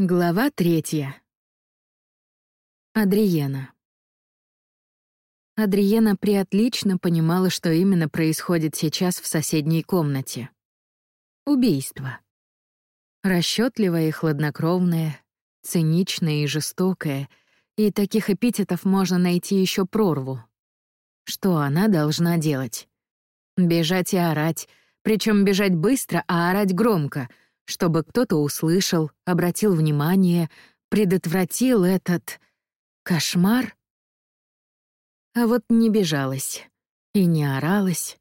Глава третья. Адриена. Адриена приотлично понимала, что именно происходит сейчас в соседней комнате. Убийство. Расчетливое и хладнокровное, циничное и жестокое, и таких эпитетов можно найти еще прорву. Что она должна делать? Бежать и орать, причем бежать быстро, а орать громко — чтобы кто-то услышал, обратил внимание, предотвратил этот кошмар? А вот не бежалась и не оралась.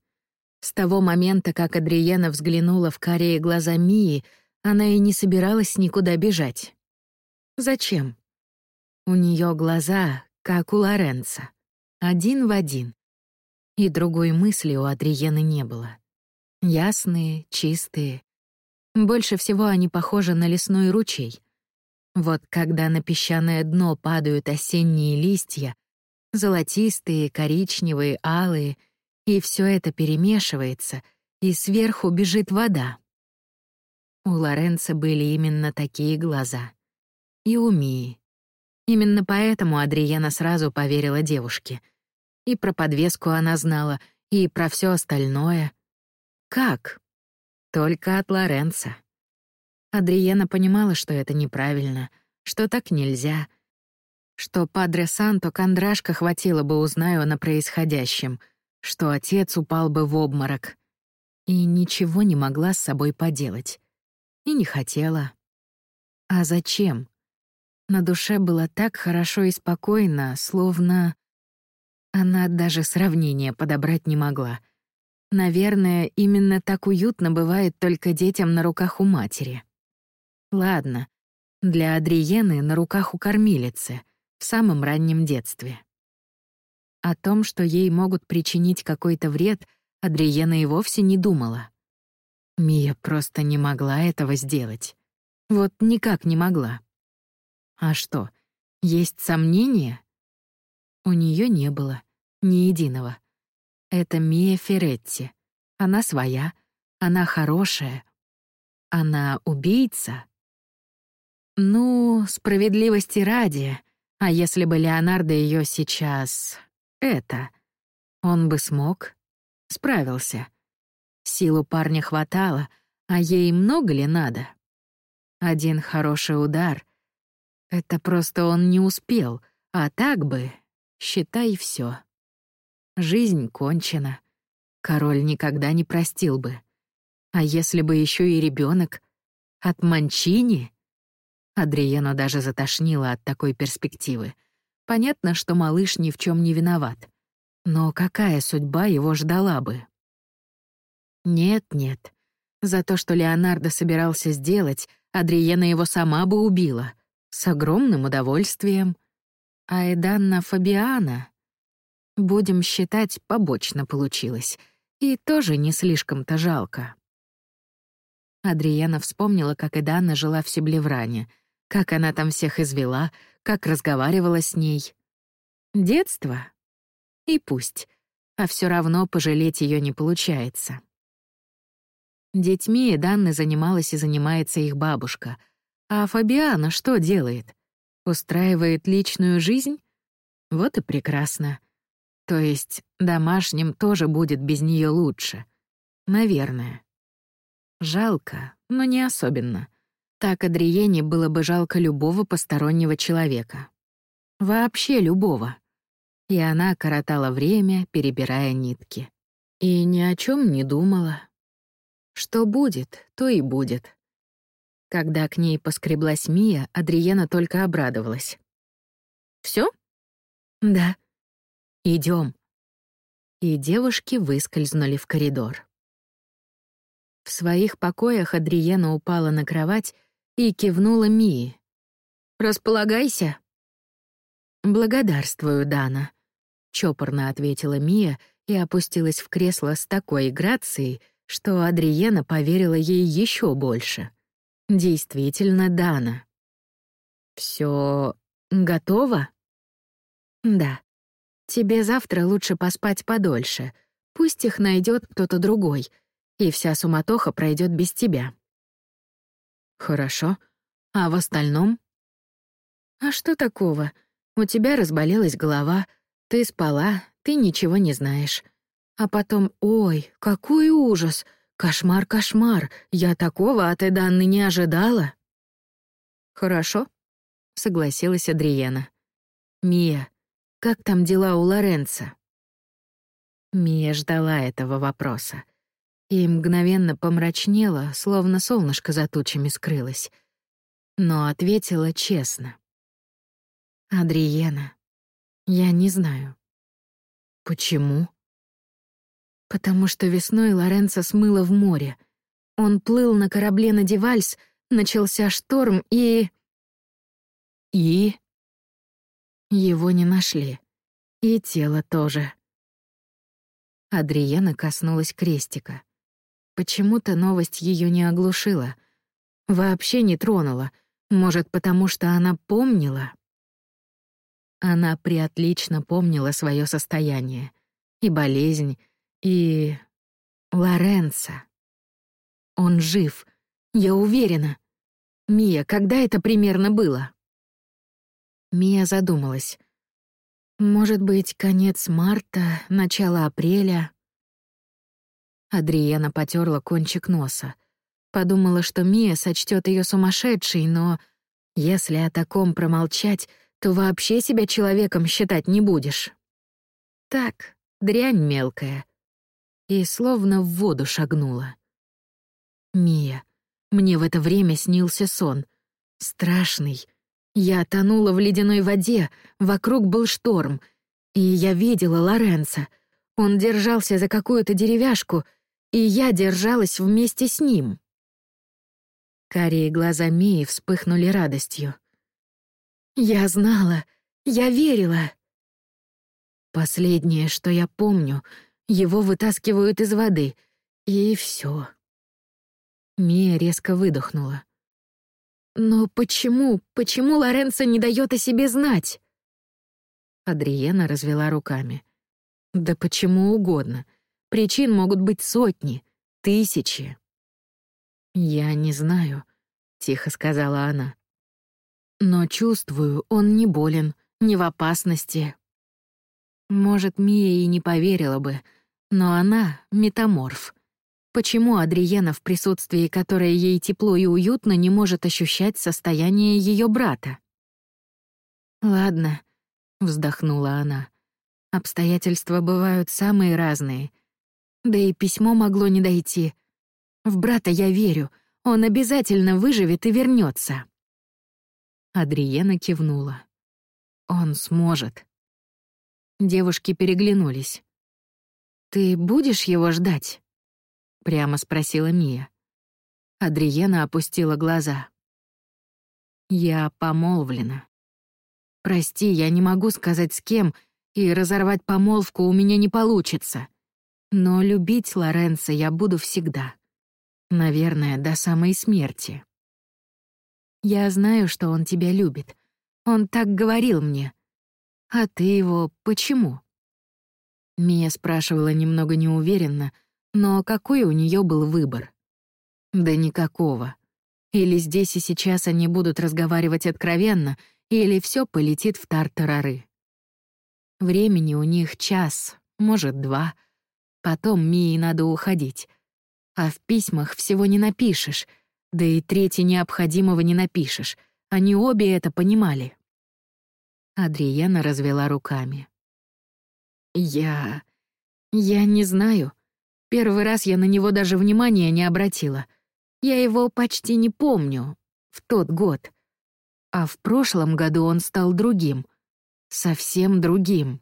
С того момента, как Адриена взглянула в карие глаза Мии, она и не собиралась никуда бежать. Зачем? У нее глаза, как у Лоренца, один в один. И другой мысли у Адриены не было. Ясные, чистые, больше всего они похожи на лесной ручей. Вот когда на песчаное дно падают осенние листья, золотистые, коричневые, алые, и все это перемешивается, и сверху бежит вода. У Лоренца были именно такие глаза. И у Мии. Именно поэтому Адриена сразу поверила девушке. И про подвеску она знала, и про все остальное. Как? Только от Лоренца. Адриена понимала, что это неправильно, что так нельзя, что Падре Санто Кондрашка хватило бы, узнаю на происходящем, что отец упал бы в обморок. И ничего не могла с собой поделать. И не хотела. А зачем? На душе было так хорошо и спокойно, словно... Она даже сравнения подобрать не могла — Наверное, именно так уютно бывает только детям на руках у матери. Ладно, для Адриены на руках у кормилицы в самом раннем детстве. О том, что ей могут причинить какой-то вред, Адриена и вовсе не думала. Мия просто не могла этого сделать. Вот никак не могла. А что, есть сомнения? У нее не было ни единого. Это Мия Феретти. Она своя, она хорошая. Она убийца. Ну, справедливости ради, а если бы Леонардо ее сейчас... это... Он бы смог? Справился. Силу парня хватало, а ей много ли надо? Один хороший удар. Это просто он не успел, а так бы, считай, все. Жизнь кончена. Король никогда не простил бы. А если бы еще и ребенок От Манчини? Адриену даже затошнило от такой перспективы. Понятно, что малыш ни в чем не виноват. Но какая судьба его ждала бы? Нет-нет. За то, что Леонардо собирался сделать, Адриена его сама бы убила. С огромным удовольствием. А Эданна Фабиана... Будем считать, побочно получилось. И тоже не слишком-то жалко. Адриена вспомнила, как Эданна жила в Себлевране, как она там всех извела, как разговаривала с ней. Детство? И пусть. А все равно пожалеть ее не получается. Детьми Эданны занималась и занимается их бабушка. А Фабиана что делает? Устраивает личную жизнь? Вот и прекрасно. То есть домашним тоже будет без нее лучше. Наверное. Жалко, но не особенно. Так Адриене было бы жалко любого постороннего человека. Вообще любого. И она коротала время, перебирая нитки. И ни о чем не думала. Что будет, то и будет. Когда к ней поскреблась Мия, Адриена только обрадовалась. Все? Да. Идем. И девушки выскользнули в коридор. В своих покоях Адриена упала на кровать и кивнула Мии. «Располагайся». «Благодарствую, Дана», — чопорно ответила Мия и опустилась в кресло с такой грацией, что Адриена поверила ей еще больше. Действительно, Дана. Все готово? Да. Тебе завтра лучше поспать подольше. Пусть их найдет кто-то другой, и вся суматоха пройдет без тебя. Хорошо. А в остальном? А что такого? У тебя разболелась голова, ты спала, ты ничего не знаешь. А потом, ой, какой ужас! Кошмар, кошмар! Я такого от Эданны не ожидала. Хорошо, согласилась Адриена. Мия, как там дела у Лоренца? Мия ждала этого вопроса и мгновенно помрачнела, словно солнышко за тучами скрылось. Но ответила честно. «Адриена, я не знаю». «Почему?» «Потому что весной Лоренцо смыло в море. Он плыл на корабле на Девальс, начался шторм и...» «И?» Его не нашли. И тело тоже. Адриена коснулась крестика. Почему-то новость ее не оглушила. Вообще не тронула. Может, потому что она помнила? Она приотлично помнила свое состояние. И болезнь, и... Лоренцо. Он жив. Я уверена. Мия, когда это примерно было? Мия задумалась. Может быть, конец марта, начало апреля. Адриена потерла кончик носа. Подумала, что Мия сочтет ее сумасшедшей, но если о таком промолчать, то вообще себя человеком считать не будешь. Так, дрянь мелкая. И словно в воду шагнула. Мия, мне в это время снился сон. Страшный. Я тонула в ледяной воде, вокруг был шторм. И я видела Лоренца. Он держался за какую-то деревяшку — и я держалась вместе с ним. Карие глаза Мии вспыхнули радостью. «Я знала, я верила». Последнее, что я помню, его вытаскивают из воды, и все. Мия резко выдохнула. «Но почему, почему Лоренцо не дает о себе знать?» Адриена развела руками. «Да почему угодно. Причин могут быть сотни, тысячи. «Я не знаю», — тихо сказала она. «Но чувствую, он не болен, не в опасности». Может, Мия и не поверила бы, но она — метаморф. Почему Адриена, в присутствии которой ей тепло и уютно, не может ощущать состояние ее брата? «Ладно», — вздохнула она. «Обстоятельства бывают самые разные, да и письмо могло не дойти. В брата я верю. Он обязательно выживет и вернется. Адриена кивнула. Он сможет. Девушки переглянулись. «Ты будешь его ждать?» — прямо спросила Мия. Адриена опустила глаза. «Я помолвлена. Прости, я не могу сказать с кем, и разорвать помолвку у меня не получится. Но любить Лоренцо я буду всегда. Наверное, до самой смерти. Я знаю, что он тебя любит. Он так говорил мне. А ты его почему? Мия спрашивала немного неуверенно, но какой у нее был выбор? Да никакого. Или здесь и сейчас они будут разговаривать откровенно, или все полетит в тартарары. Времени у них час, может, два — Потом Мии надо уходить. А в письмах всего не напишешь, да и трети необходимого не напишешь. Они обе это понимали. Адриена развела руками. «Я... я не знаю. Первый раз я на него даже внимания не обратила. Я его почти не помню. В тот год. А в прошлом году он стал другим. Совсем другим».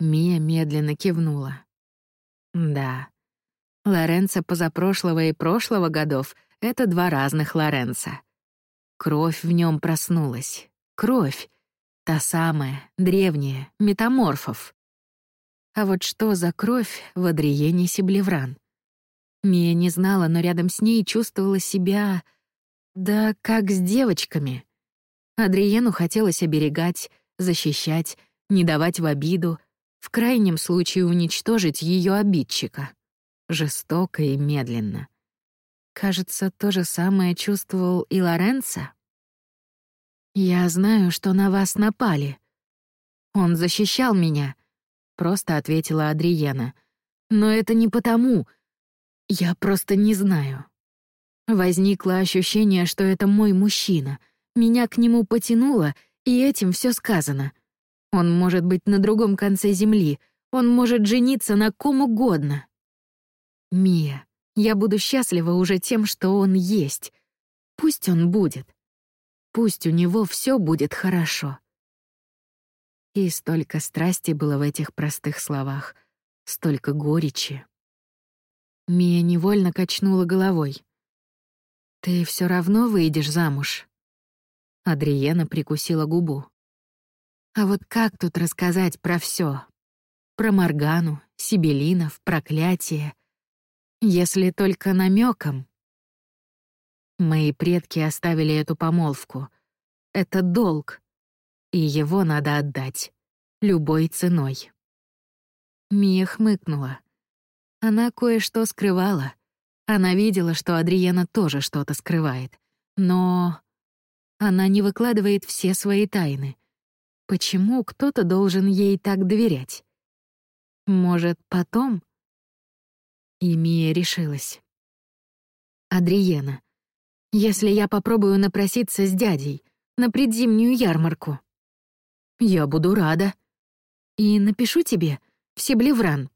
Мия медленно кивнула. Да. Лоренцо позапрошлого и прошлого годов — это два разных Лоренцо. Кровь в нем проснулась. Кровь. Та самая, древняя, метаморфов. А вот что за кровь в Адриене Сиблевран? Мия не знала, но рядом с ней чувствовала себя... Да как с девочками. Адриену хотелось оберегать, защищать, не давать в обиду, в крайнем случае уничтожить ее обидчика. Жестоко и медленно. Кажется, то же самое чувствовал и Лоренцо. «Я знаю, что на вас напали. Он защищал меня», — просто ответила Адриена. «Но это не потому. Я просто не знаю». Возникло ощущение, что это мой мужчина. Меня к нему потянуло, и этим все сказано. Он может быть на другом конце земли, он может жениться на ком угодно. Мия, я буду счастлива уже тем, что он есть. Пусть он будет. Пусть у него все будет хорошо. И столько страсти было в этих простых словах, столько горечи. Мия невольно качнула головой. «Ты все равно выйдешь замуж?» Адриена прикусила губу. «А вот как тут рассказать про все? Про Моргану, Сибелинов, проклятие. Если только намеком. Мои предки оставили эту помолвку. Это долг, и его надо отдать. Любой ценой. Мия хмыкнула. Она кое-что скрывала. Она видела, что Адриена тоже что-то скрывает. Но она не выкладывает все свои тайны. Почему кто-то должен ей так доверять? Может, потом? И Мия решилась. Адриена, если я попробую напроситься с дядей на предзимнюю ярмарку. Я буду рада. И напишу тебе в Себлевран.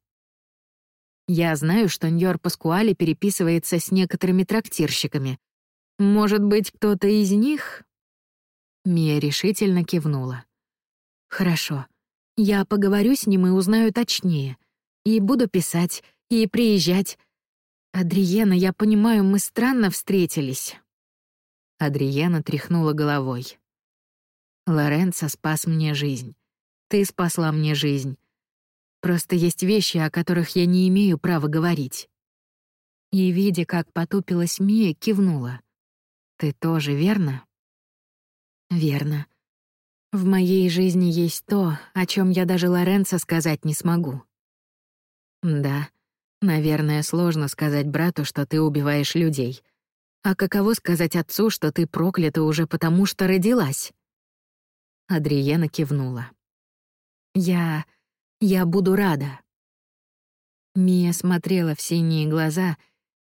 Я знаю, что Ньор Паскуали переписывается с некоторыми трактирщиками. Может быть, кто-то из них? Мия решительно кивнула. Хорошо. Я поговорю с ним и узнаю точнее. И буду писать, и приезжать. Адриена, я понимаю, мы странно встретились. Адриена тряхнула головой. «Лоренцо спас мне жизнь. Ты спасла мне жизнь. Просто есть вещи, о которых я не имею права говорить». И, видя, как потупилась Мия, кивнула. «Ты тоже, верно?» «Верно. В моей жизни есть то, о чем я даже Лоренцо сказать не смогу». «Да, наверное, сложно сказать брату, что ты убиваешь людей», а каково сказать отцу, что ты проклята уже потому, что родилась?» Адриена кивнула. «Я... я буду рада». Мия смотрела в синие глаза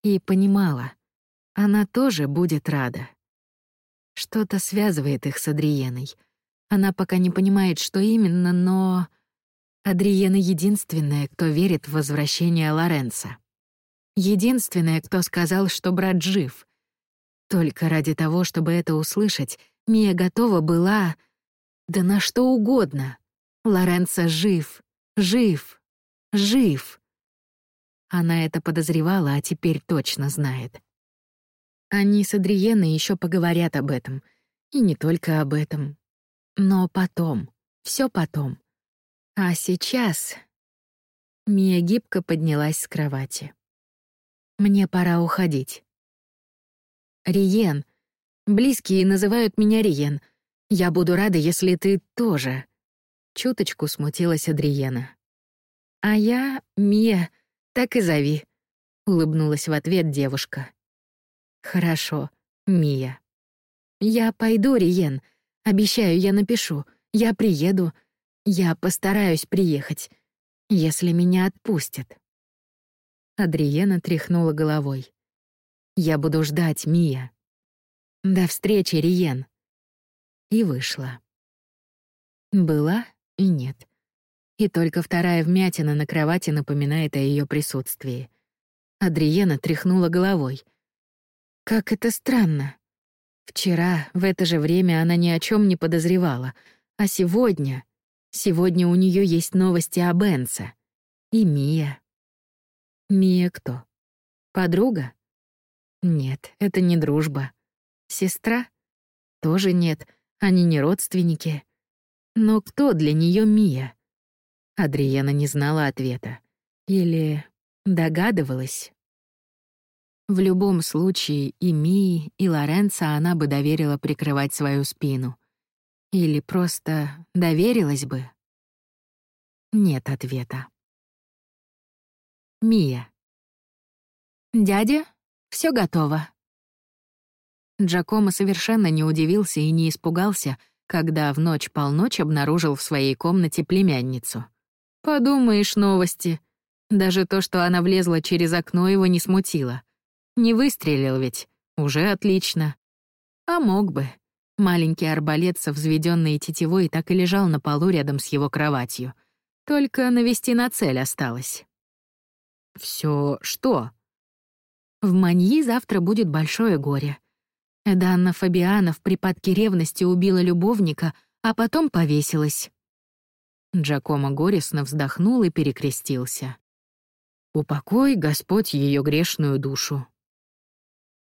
и понимала, она тоже будет рада. Что-то связывает их с Адриеной. Она пока не понимает, что именно, но... Адриена единственная, кто верит в возвращение Лоренца. Единственная, кто сказал, что брат жив. Только ради того, чтобы это услышать, Мия готова была... Да на что угодно. Лоренцо жив, жив, жив. Она это подозревала, а теперь точно знает. Они с Адриеной еще поговорят об этом. И не только об этом. Но потом, все потом. А сейчас... Мия гибко поднялась с кровати. «Мне пора уходить». Риен. Близкие называют меня Риен. Я буду рада, если ты тоже. Чуточку смутилась Адриена. А я, Мия, так и зови. Улыбнулась в ответ девушка. Хорошо, Мия. Я пойду, Риен. Обещаю, я напишу. Я приеду. Я постараюсь приехать, если меня отпустят. Адриена тряхнула головой. Я буду ждать, Мия. До встречи, Риен. И вышла. Была и нет. И только вторая вмятина на кровати напоминает о ее присутствии. Адриена тряхнула головой. Как это странно. Вчера, в это же время, она ни о чем не подозревала. А сегодня... Сегодня у нее есть новости об Энце. И Мия. Мия кто? Подруга? Нет, это не дружба. Сестра? Тоже нет, они не родственники. Но кто для нее Мия? Адриена не знала ответа. Или догадывалась? В любом случае и Мии, и Лоренцо она бы доверила прикрывать свою спину. Или просто доверилась бы? Нет ответа. Мия. «Дядя, Все готово». Джакомо совершенно не удивился и не испугался, когда в ночь полночь обнаружил в своей комнате племянницу. Подумаешь, новости. Даже то, что она влезла через окно, его не смутило. Не выстрелил ведь, уже отлично. А мог бы. Маленький арбалет со взведенной тетивой так и лежал на полу рядом с его кроватью. Только навести на цель осталось. Все что? В Маньи завтра будет большое горе. Эданна Фабиана в припадке ревности убила любовника, а потом повесилась. Джакомо горестно вздохнул и перекрестился. «Упокой, Господь, ее грешную душу».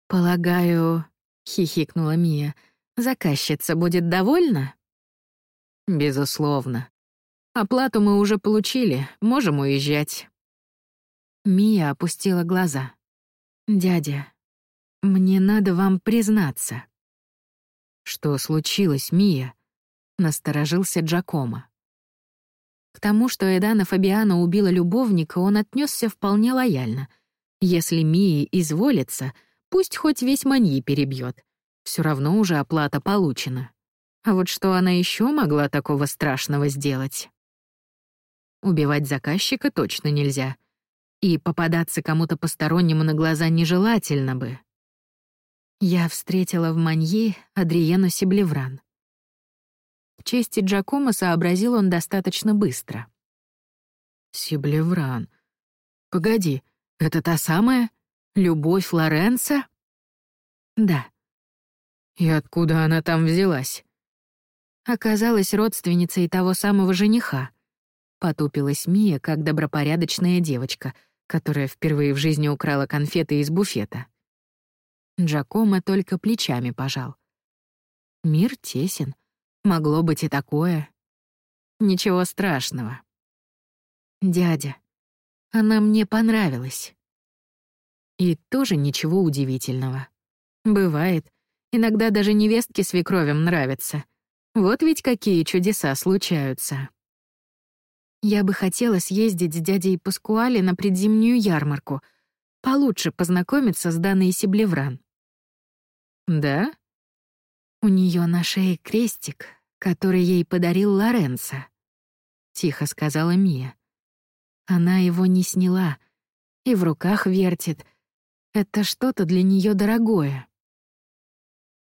«Полагаю», — хихикнула Мия, — «заказчица будет довольна?» «Безусловно. Оплату мы уже получили, можем уезжать». Мия опустила глаза. «Дядя, мне надо вам признаться». «Что случилось, Мия?» — насторожился Джакомо. К тому, что Эдана Фабиана убила любовника, он отнесся вполне лояльно. Если Мии изволится, пусть хоть весь маньи перебьет. Все равно уже оплата получена. А вот что она еще могла такого страшного сделать? Убивать заказчика точно нельзя. И попадаться кому-то постороннему на глаза нежелательно бы. Я встретила в Маньи Адриену Сиблевран чести Джакомо сообразил он достаточно быстро. «Сиблевран. Погоди, это та самая? Любовь Лоренца?» «Да». «И откуда она там взялась?» Оказалась родственницей того самого жениха. Потупилась Мия, как добропорядочная девочка, которая впервые в жизни украла конфеты из буфета. Джакомо только плечами пожал. Мир тесен, Могло быть и такое. Ничего страшного. Дядя, она мне понравилась. И тоже ничего удивительного. Бывает. Иногда даже невестки свекровям нравятся. Вот ведь какие чудеса случаются. Я бы хотела съездить с дядей Паскуали на предзимнюю ярмарку, получше познакомиться с Даной Сиблевран. Да? У нее на шее крестик, который ей подарил Лоренцо», — тихо сказала Мия. Она его не сняла и в руках вертит. Это что-то для нее дорогое.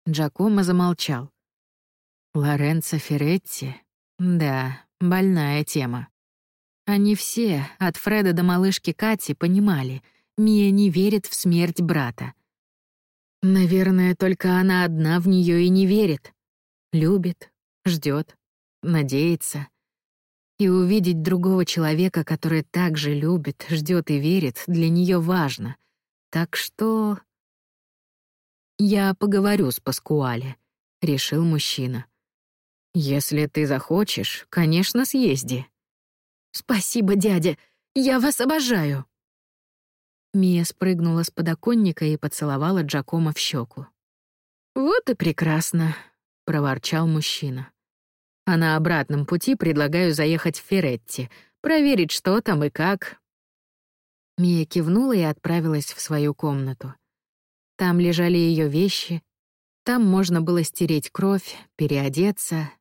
Джакомо замолчал. Лоренцо Феретти? Да, больная тема. Они все, от Фреда до малышки Кати, понимали, Мия не верит в смерть брата. Наверное, только она одна в нее и не верит. Любит, ждет, надеется. И увидеть другого человека, который также любит, ждет и верит, для нее важно. Так что... «Я поговорю с Паскуале», — решил мужчина. «Если ты захочешь, конечно, съезди». «Спасибо, дядя, я вас обожаю». Мия спрыгнула с подоконника и поцеловала Джакома в щеку. «Вот и прекрасно», — проворчал мужчина. «А на обратном пути предлагаю заехать в Феретти, проверить, что там и как». Мия кивнула и отправилась в свою комнату. Там лежали ее вещи, там можно было стереть кровь, переодеться.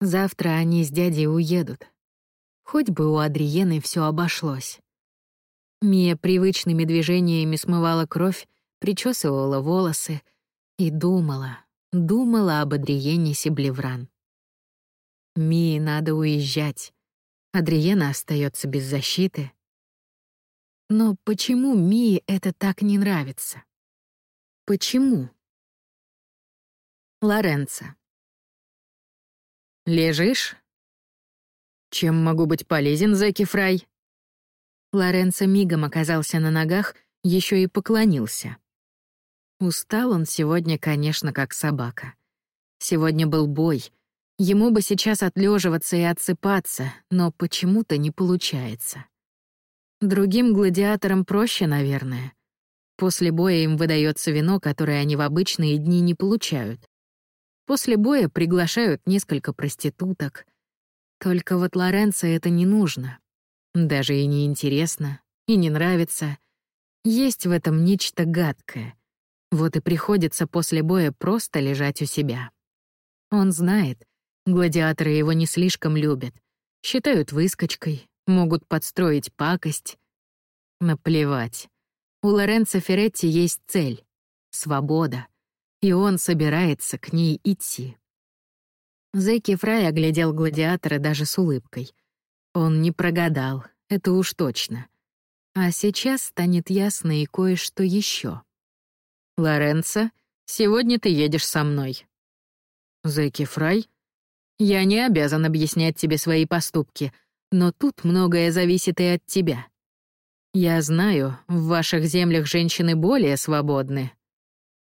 Завтра они с дядей уедут. Хоть бы у Адриены все обошлось. Мия привычными движениями смывала кровь, причесывала волосы и думала, думала об Адриене Сиблевран. Мии надо уезжать. Адриена остается без защиты. Но почему Мии это так не нравится? Почему? Лоренцо. «Лежишь?» «Чем могу быть полезен, Зеки Фрай?» Лоренцо мигом оказался на ногах, еще и поклонился. Устал он сегодня, конечно, как собака. Сегодня был бой. Ему бы сейчас отлеживаться и отсыпаться, но почему-то не получается. Другим гладиаторам проще, наверное. После боя им выдается вино, которое они в обычные дни не получают. После боя приглашают несколько проституток. Только вот Лоренцо это не нужно. Даже и не интересно, и не нравится. Есть в этом нечто гадкое. Вот и приходится после боя просто лежать у себя. Он знает, гладиаторы его не слишком любят, считают выскочкой, могут подстроить пакость. Наплевать. У Лоренцо Феретти есть цель — свобода, и он собирается к ней идти. Зэки Фрай оглядел гладиатора даже с улыбкой. Он не прогадал, это уж точно. А сейчас станет ясно и кое-что еще. «Лоренцо, сегодня ты едешь со мной». «Зэки Фрай?» «Я не обязан объяснять тебе свои поступки, но тут многое зависит и от тебя. Я знаю, в ваших землях женщины более свободны».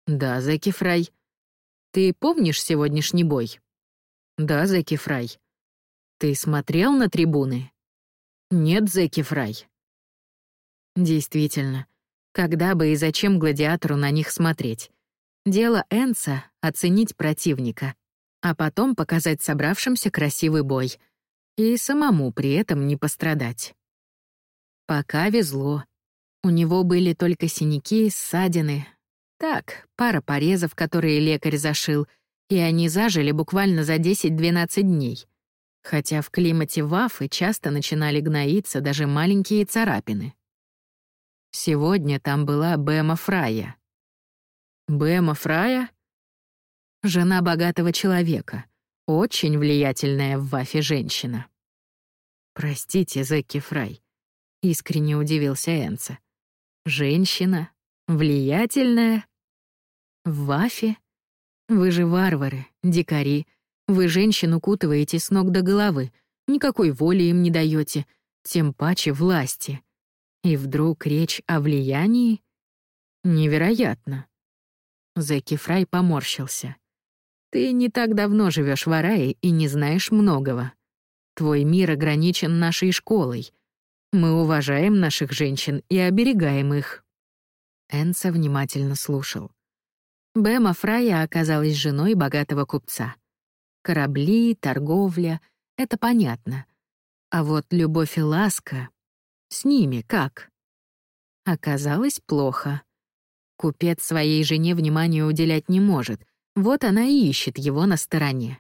«Да, Зэки Фрай. Ты помнишь сегодняшний бой?» «Да, Зэки Фрай. Ты смотрел на трибуны?» «Нет, Зэки Фрай». Действительно, когда бы и зачем гладиатору на них смотреть? Дело Энса — оценить противника, а потом показать собравшимся красивый бой и самому при этом не пострадать. Пока везло. У него были только синяки, ссадины. Так, пара порезов, которые лекарь зашил, и они зажили буквально за 10-12 дней. Хотя в климате Вафы часто начинали гноиться даже маленькие царапины. Сегодня там была Бэма Фрая. Бэма Фрая? Жена богатого человека, очень влиятельная в Вафе женщина. Простите, Зекки Фрай, — искренне удивился Энца. «Женщина? Влиятельная? В Вафе? Вы же варвары, дикари. Вы женщин укутываете с ног до головы, никакой воли им не даете, тем паче власти. И вдруг речь о влиянии? Невероятно». Зеки Фрай поморщился. «Ты не так давно живешь в Арае и не знаешь многого. Твой мир ограничен нашей школой, мы уважаем наших женщин и оберегаем их». Энса внимательно слушал. Бэма Фрая оказалась женой богатого купца. Корабли, торговля — это понятно. А вот любовь и ласка — с ними как? Оказалось плохо. Купец своей жене внимания уделять не может, вот она и ищет его на стороне.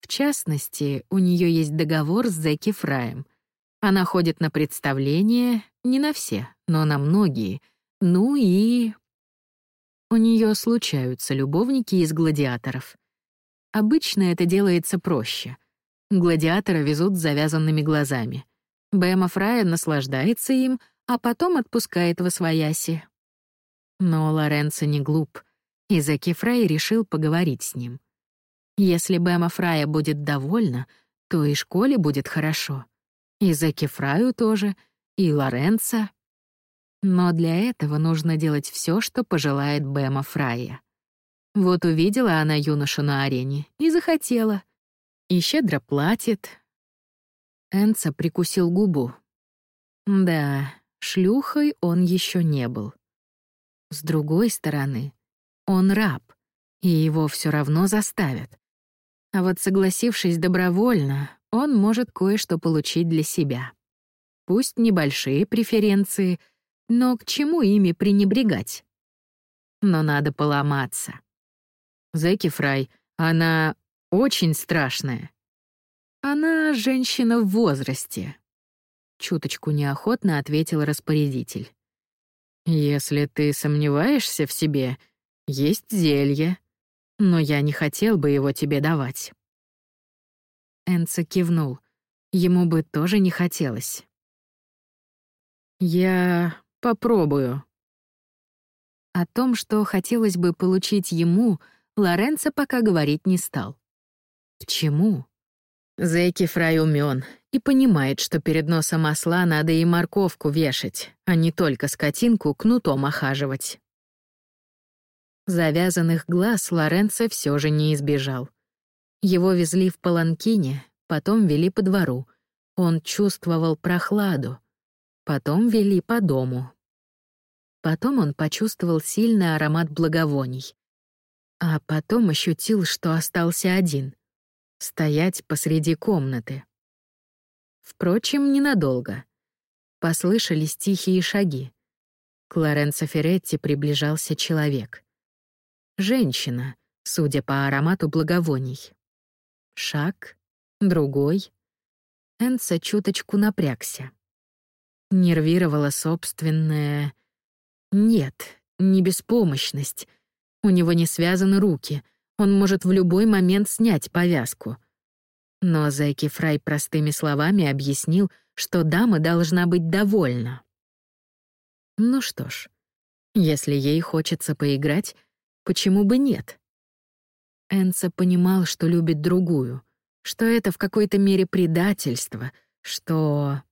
В частности, у нее есть договор с Зеки Фраем — она ходит на представления, не на все, но на многие. Ну и... У нее случаются любовники из гладиаторов. Обычно это делается проще. Гладиатора везут с завязанными глазами. Бэма Фрая наслаждается им, а потом отпускает во свояси. Но Лоренцо не глуп, и Заки Фрай решил поговорить с ним. Если Бэма Фрая будет довольна, то и школе будет хорошо. И Зеки Фраю тоже, и Лоренца. Но для этого нужно делать все, что пожелает Бэма Фрая. Вот увидела она юношу на арене и захотела. И щедро платит. Энца прикусил губу. Да, шлюхой он еще не был. С другой стороны, он раб, и его все равно заставят. А вот согласившись добровольно, он может кое-что получить для себя. Пусть небольшие преференции, но к чему ими пренебрегать? Но надо поломаться. Зэки Фрай, она очень страшная. Она женщина в возрасте. Чуточку неохотно ответил распорядитель. Если ты сомневаешься в себе, есть зелье, но я не хотел бы его тебе давать. Энца кивнул. Ему бы тоже не хотелось. «Я попробую». О том, что хотелось бы получить ему, Лоренцо пока говорить не стал. К чему? Зэки Фрай умён и понимает, что перед носом осла надо и морковку вешать, а не только скотинку кнутом охаживать. Завязанных глаз Лоренцо все же не избежал. Его везли в паланкине, потом вели по двору. Он чувствовал прохладу. Потом вели по дому. Потом он почувствовал сильный аромат благовоний. А потом ощутил, что остался один. Стоять посреди комнаты. Впрочем, ненадолго. Послышались тихие шаги. К Лоренцо Феретти приближался человек. Женщина, судя по аромату благовоний. Шаг, другой. Энца чуточку напрягся. Нервировала собственная... Нет, не беспомощность. У него не связаны руки. Он может в любой момент снять повязку. Но Зайки Фрай простыми словами объяснил, что дама должна быть довольна. Ну что ж, если ей хочется поиграть, почему бы нет? Энса понимал, что любит другую, что это в какой-то мере предательство, что...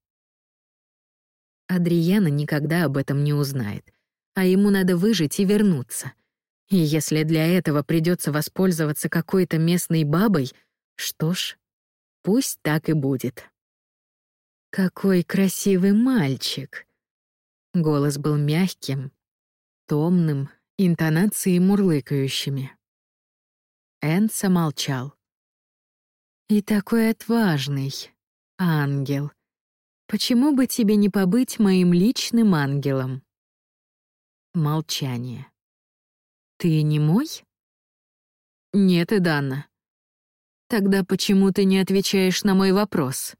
Адриена никогда об этом не узнает, а ему надо выжить и вернуться. И если для этого придется воспользоваться какой-то местной бабой, что ж, пусть так и будет. «Какой красивый мальчик!» Голос был мягким, томным, интонации мурлыкающими. Энса молчал. «И такой отважный, ангел. Почему бы тебе не побыть моим личным ангелом?» Молчание. «Ты не мой?» «Нет, и Данна. Тогда почему ты не отвечаешь на мой вопрос?»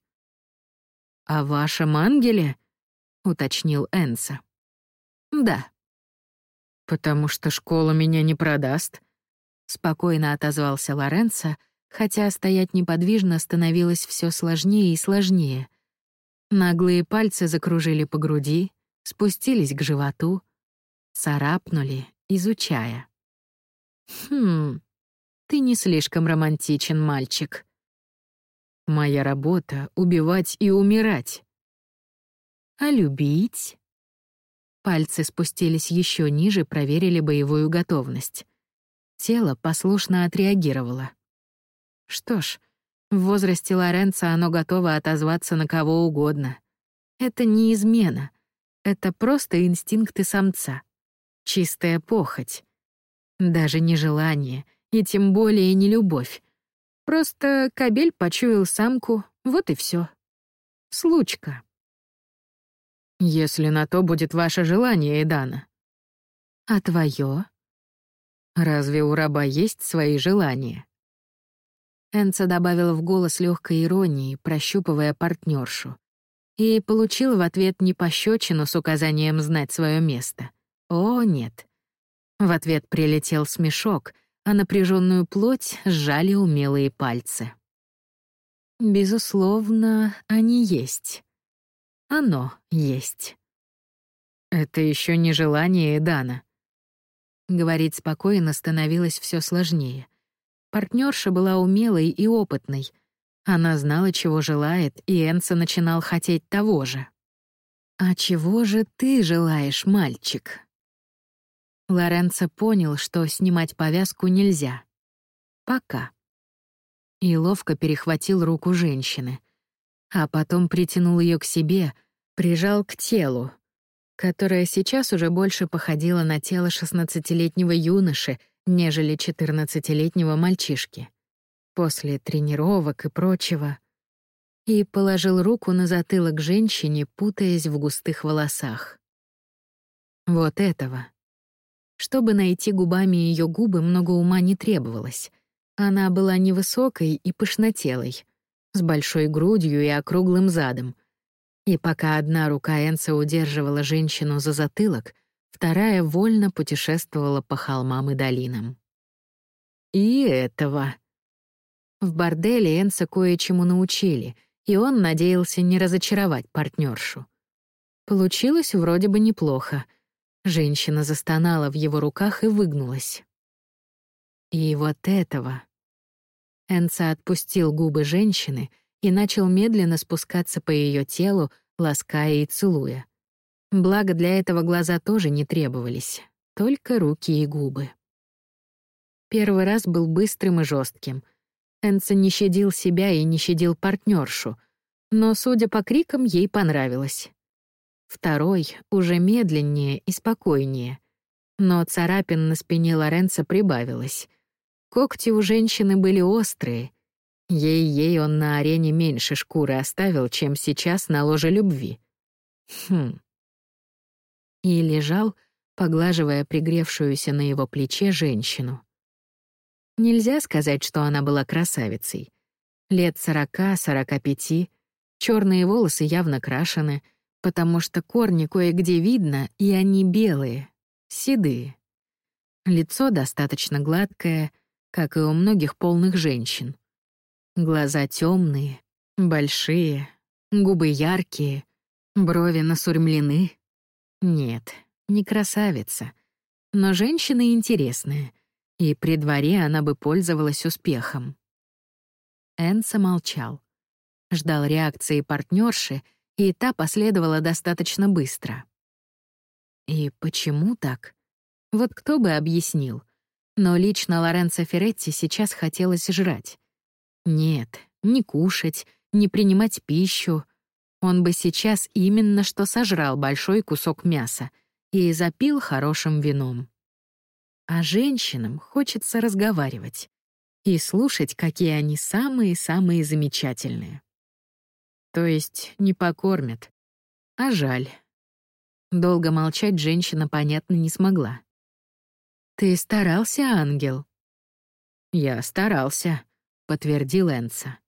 «О вашем ангеле?» — уточнил Энса. «Да». «Потому что школа меня не продаст», — спокойно отозвался Лоренцо, хотя стоять неподвижно становилось все сложнее и сложнее. Наглые пальцы закружили по груди, спустились к животу, царапнули, изучая. «Хм, ты не слишком романтичен, мальчик». «Моя работа — убивать и умирать», а любить? Пальцы спустились еще ниже, проверили боевую готовность. Тело послушно отреагировало. Что ж, в возрасте Лоренца оно готово отозваться на кого угодно. Это не измена. Это просто инстинкты самца. Чистая похоть. Даже не желание, и тем более не любовь. Просто кабель почуял самку, вот и все. Случка. Если на то будет ваше желание, Эдана. А твое? Разве у раба есть свои желания? Энца добавила в голос легкой иронии, прощупывая партнершу, и получил в ответ не пощечину с указанием знать свое место. О, нет. В ответ прилетел смешок, а напряженную плоть сжали умелые пальцы. Безусловно, они есть. Оно есть. Это еще не желание Эдана. Говорить спокойно становилось все сложнее. Партнерша была умелой и опытной. Она знала, чего желает, и Энса начинал хотеть того же. «А чего же ты желаешь, мальчик?» Лоренцо понял, что снимать повязку нельзя. Пока. И ловко перехватил руку женщины — а потом притянул ее к себе, прижал к телу, которое сейчас уже больше походило на тело шестнадцатилетнего юноши, нежели четырнадцатилетнего мальчишки. После тренировок и прочего. И положил руку на затылок женщине, путаясь в густых волосах. Вот этого. Чтобы найти губами ее губы, много ума не требовалось. Она была невысокой и пышнотелой — с большой грудью и округлым задом. И пока одна рука Энса удерживала женщину за затылок, вторая вольно путешествовала по холмам и долинам. И этого. В борделе Энса кое-чему научили, и он надеялся не разочаровать партнершу. Получилось вроде бы неплохо. Женщина застонала в его руках и выгнулась. И вот этого. Энца отпустил губы женщины и начал медленно спускаться по ее телу, лаская и целуя. Благо для этого глаза тоже не требовались, только руки и губы. Первый раз был быстрым и жестким. Энца не щадил себя и не щадил партнершу, но, судя по крикам, ей понравилось. Второй уже медленнее и спокойнее, но царапин на спине Лоренца прибавилось — Когти у женщины были острые. Ей-ей он на арене меньше шкуры оставил, чем сейчас на ложе любви. Хм. и лежал, поглаживая пригревшуюся на его плече женщину. Нельзя сказать, что она была красавицей. Лет сорока-сорока пяти, черные волосы явно крашены, потому что корни кое-где видно, и они белые, седые. Лицо достаточно гладкое, как и у многих полных женщин. Глаза темные, большие, губы яркие, брови насурмлены. Нет, не красавица, но женщина интересная, и при дворе она бы пользовалась успехом. Энса молчал. Ждал реакции партнерши, и та последовала достаточно быстро. И почему так? Вот кто бы объяснил. Но лично Лоренцо Феретти сейчас хотелось жрать. Нет, не кушать, не принимать пищу. Он бы сейчас именно что сожрал большой кусок мяса и запил хорошим вином. А женщинам хочется разговаривать и слушать, какие они самые-самые замечательные. То есть не покормят. А жаль. Долго молчать женщина, понятно, не смогла. «Ты старался, ангел?» «Я старался», — подтвердил Энса.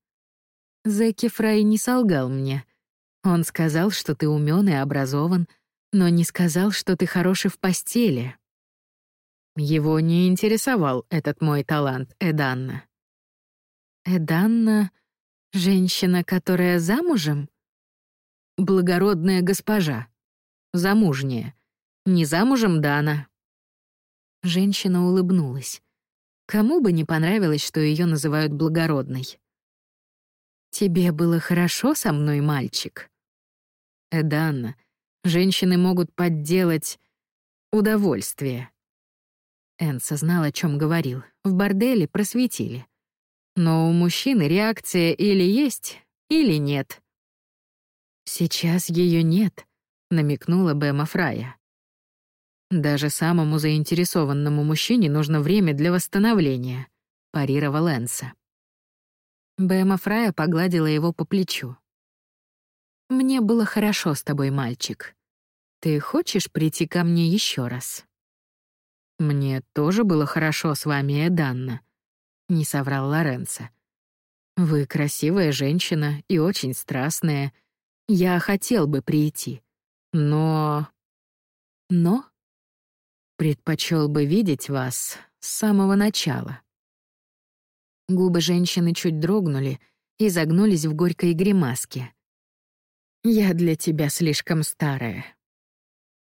Зеки Фрай не солгал мне. Он сказал, что ты умён и образован, но не сказал, что ты хороший в постели. Его не интересовал этот мой талант, Эданна. Эданна — женщина, которая замужем? Благородная госпожа. Замужняя. Не замужем Дана. Женщина улыбнулась. Кому бы не понравилось, что ее называют благородной. «Тебе было хорошо со мной, мальчик?» «Эданна, женщины могут подделать удовольствие», Энса знал, о чем говорил. В борделе просветили. Но у мужчины реакция или есть, или нет. «Сейчас ее нет», — намекнула Бэма Фрая. «Даже самому заинтересованному мужчине нужно время для восстановления», — парировал Энса. Бэма Фрая погладила его по плечу. «Мне было хорошо с тобой, мальчик. Ты хочешь прийти ко мне еще раз?» «Мне тоже было хорошо с вами, Эданна», — не соврал Лоренцо. «Вы красивая женщина и очень страстная. Я хотел бы прийти, но...» «Но?» «Предпочел бы видеть вас с самого начала». Губы женщины чуть дрогнули и загнулись в горькой гримаске. «Я для тебя слишком старая».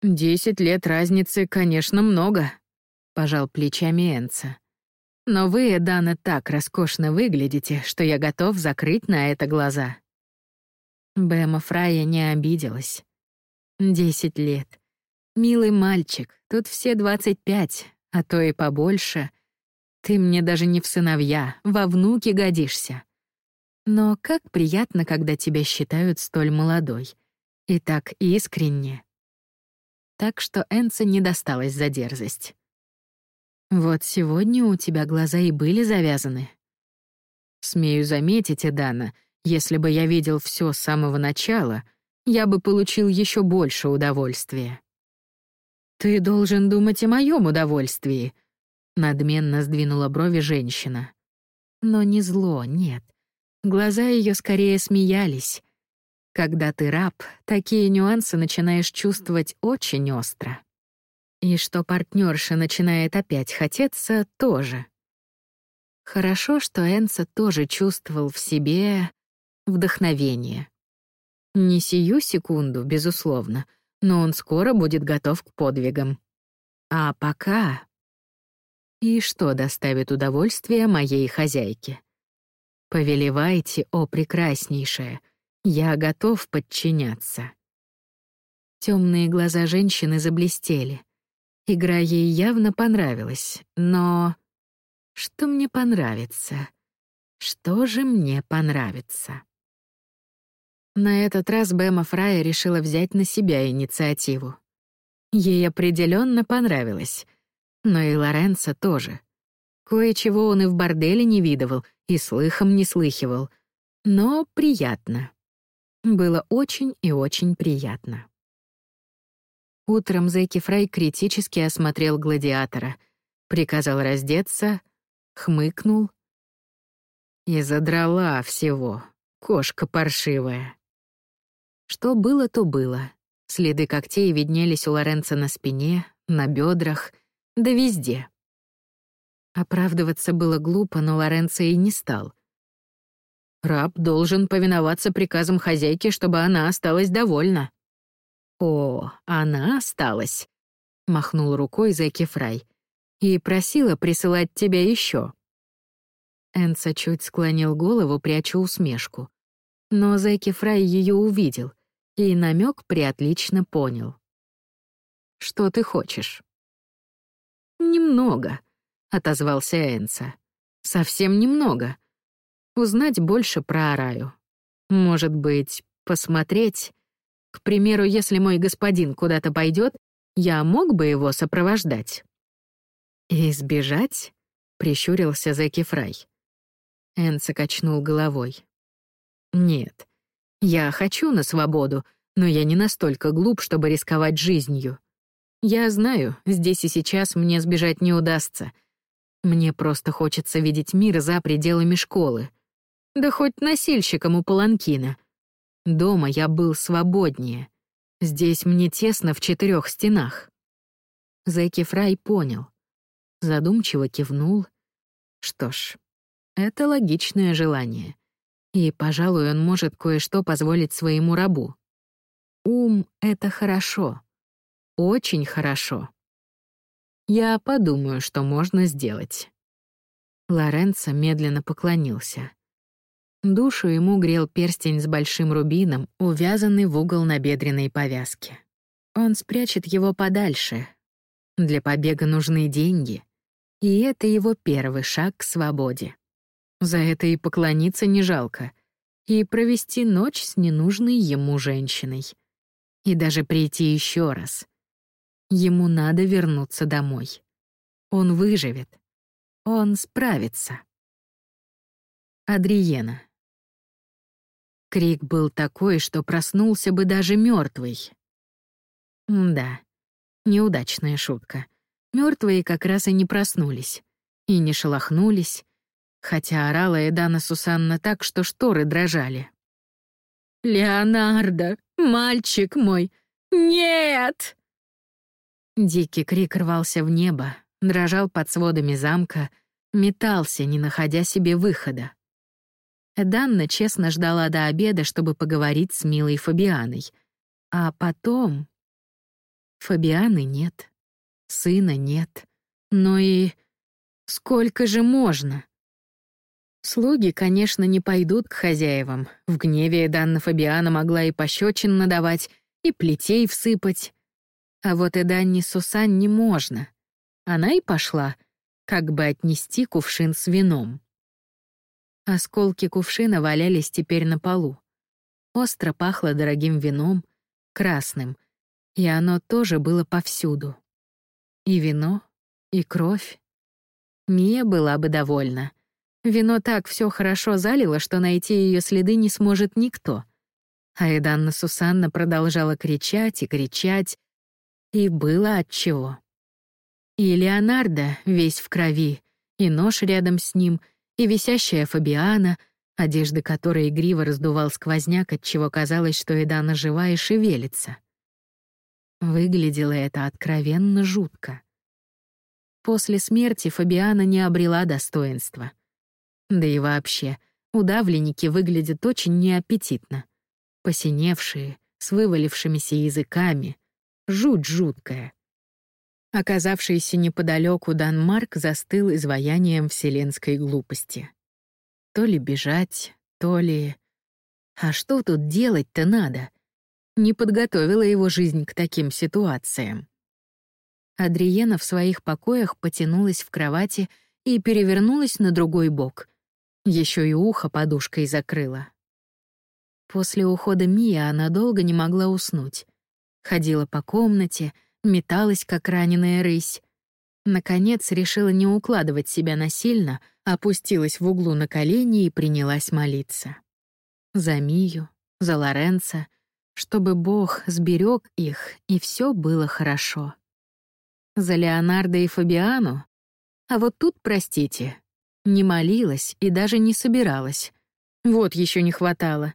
«Десять лет разницы, конечно, много», — пожал плечами Энца. «Но вы, Эдана, так роскошно выглядите, что я готов закрыть на это глаза». Бэма Фрая не обиделась. «Десять лет. Милый мальчик, тут все двадцать пять, а то и побольше. Ты мне даже не в сыновья, во внуки годишься. Но как приятно, когда тебя считают столь молодой. И так искренне». Так что Энце не досталась за дерзость. Вот сегодня у тебя глаза и были завязаны. Смею заметить, Эдана, если бы я видел все с самого начала, я бы получил еще больше удовольствия. Ты должен думать о моем удовольствии, надменно сдвинула брови женщина. Но не зло, нет. Глаза ее скорее смеялись. Когда ты раб, такие нюансы начинаешь чувствовать очень остро. И что партнерша начинает опять хотеться, тоже. Хорошо, что Энса тоже чувствовал в себе вдохновение. Не сию секунду, безусловно, но он скоро будет готов к подвигам. А пока... И что доставит удовольствие моей хозяйке? Повелевайте, о прекраснейшая, я готов подчиняться. Темные глаза женщины заблестели. Игра ей явно понравилась, но... Что мне понравится? Что же мне понравится? На этот раз Бэма Фрая решила взять на себя инициативу. Ей определенно понравилось. Но и Лоренцо тоже. Кое-чего он и в борделе не видывал, и слыхом не слыхивал. Но приятно. Было очень и очень приятно. Утром Зэки Фрай критически осмотрел гладиатора, приказал раздеться, хмыкнул и задрала всего, кошка паршивая. Что было, то было. Следы когтей виднелись у Лоренца на спине, на бедрах, да везде. Оправдываться было глупо, но Лоренцо и не стал. Раб должен повиноваться приказам хозяйки, чтобы она осталась довольна. «О, она осталась», — махнул рукой Зэки Фрай, «и просила присылать тебя еще. Энца чуть склонил голову, пряча усмешку. Но Зэки Фрай ее увидел и намек приотлично понял. «Что ты хочешь?» «Немного», — отозвался Энца. «Совсем немного. Узнать больше про Араю. Может быть, посмотреть...» К примеру, если мой господин куда-то пойдет, я мог бы его сопровождать. «Избежать?» — прищурился Зэки Фрай. Энце качнул головой. «Нет, я хочу на свободу, но я не настолько глуп, чтобы рисковать жизнью. Я знаю, здесь и сейчас мне сбежать не удастся. Мне просто хочется видеть мир за пределами школы. Да хоть носильщиком у Паланкина. Дома я был свободнее. Здесь мне тесно в четырех стенах. Зэки Фрай понял. Задумчиво кивнул. Что ж, это логичное желание. И, пожалуй, он может кое-что позволить своему рабу. Ум — это хорошо. Очень хорошо. Я подумаю, что можно сделать. Лоренцо медленно поклонился. Душу ему грел перстень с большим рубином, увязанный в угол набедренной повязки. Он спрячет его подальше. Для побега нужны деньги. И это его первый шаг к свободе. За это и поклониться не жалко. И провести ночь с ненужной ему женщиной. И даже прийти еще раз. Ему надо вернуться домой. Он выживет. Он справится. Адриена. Крик был такой, что проснулся бы даже мертвый. Да, неудачная шутка. Мертвые как раз и не проснулись. И не шелохнулись, хотя орала Эдана Сусанна так, что шторы дрожали. «Леонардо, мальчик мой, нет!» Дикий крик рвался в небо, дрожал под сводами замка, метался, не находя себе выхода. Данна честно ждала до обеда, чтобы поговорить с милой Фабианой. А потом... Фабианы нет, сына нет, но и... Сколько же можно? Слуги, конечно, не пойдут к хозяевам. В гневе Данна Фабиана могла и пощечин надавать, и плетей всыпать. А вот и Данне Сусан не можно. Она и пошла, как бы отнести кувшин с вином. Осколки кувшина валялись теперь на полу. Остро пахло дорогим вином, красным, и оно тоже было повсюду. И вино, и кровь. Мия была бы довольна. Вино так все хорошо залило, что найти ее следы не сможет никто. А Эданна Сусанна продолжала кричать и кричать, и было отчего. И Леонардо весь в крови, и нож рядом с ним — и висящая Фабиана, одежды которой игриво раздувал сквозняк, отчего казалось, что Эдана жива и шевелится. Выглядело это откровенно жутко. После смерти Фабиана не обрела достоинства. Да и вообще, удавленники выглядят очень неаппетитно. Посиневшие, с вывалившимися языками. Жуть жуткая. Оказавшийся неподалеку Данмарк застыл изваянием вселенской глупости. То ли бежать, то ли... А что тут делать-то надо? Не подготовила его жизнь к таким ситуациям. Адриена в своих покоях потянулась в кровати и перевернулась на другой бок. Еще и ухо подушкой закрыла. После ухода Мии она долго не могла уснуть. Ходила по комнате, металась, как раненая рысь. Наконец решила не укладывать себя насильно, опустилась в углу на колени и принялась молиться. За Мию, за Лоренца, чтобы Бог сберег их, и все было хорошо. За Леонардо и Фабиану? А вот тут, простите, не молилась и даже не собиралась. Вот еще не хватало.